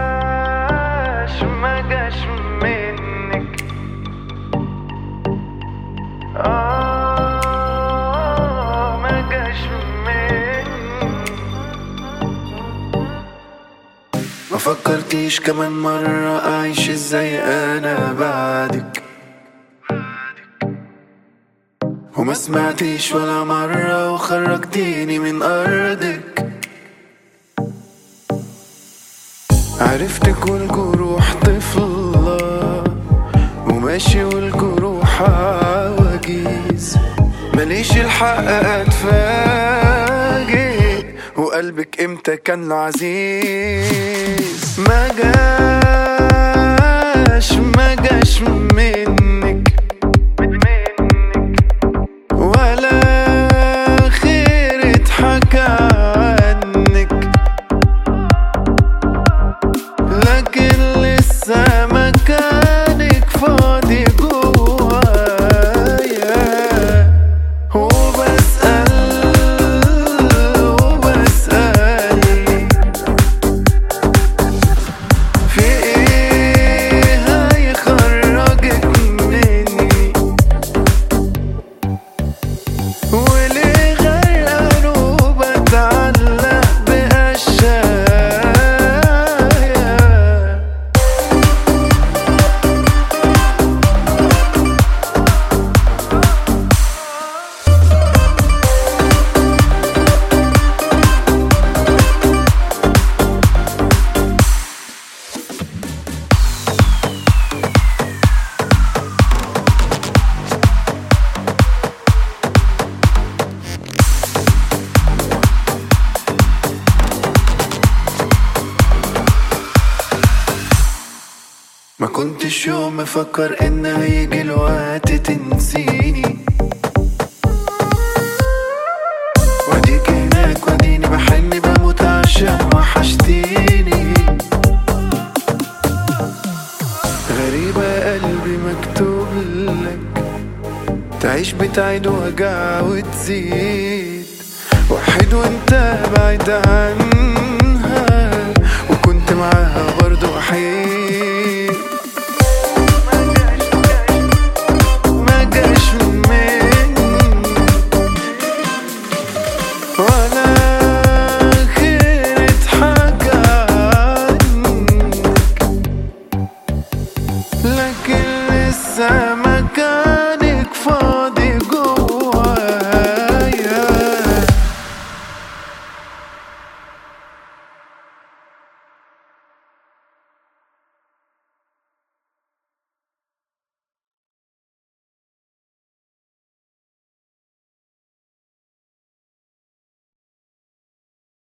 جاش ما جاش منك. آه ما جاش منك. ما فكرتيش كمان مرة أعيش إزاي أنا بعدك؟ وما سمعتيش ولا مرة وخرجتيني من أرضك. عرفتك والجروح طفلة وماشي والجروح عواجيز. ماليش الحق أتفاجئ وقلبك إمتى كان عزيز ما ما كنتش يوم مفكر ان هيجي الوقت تنسيني. واديك هناك واديني بحن بموت عشان وحشتيني. غريبة قلبي مكتوب لك تعيش بتعيد وجع وتزيد. وحيد وانت بعيد عنها. وكنت معاها برضو وحيد time.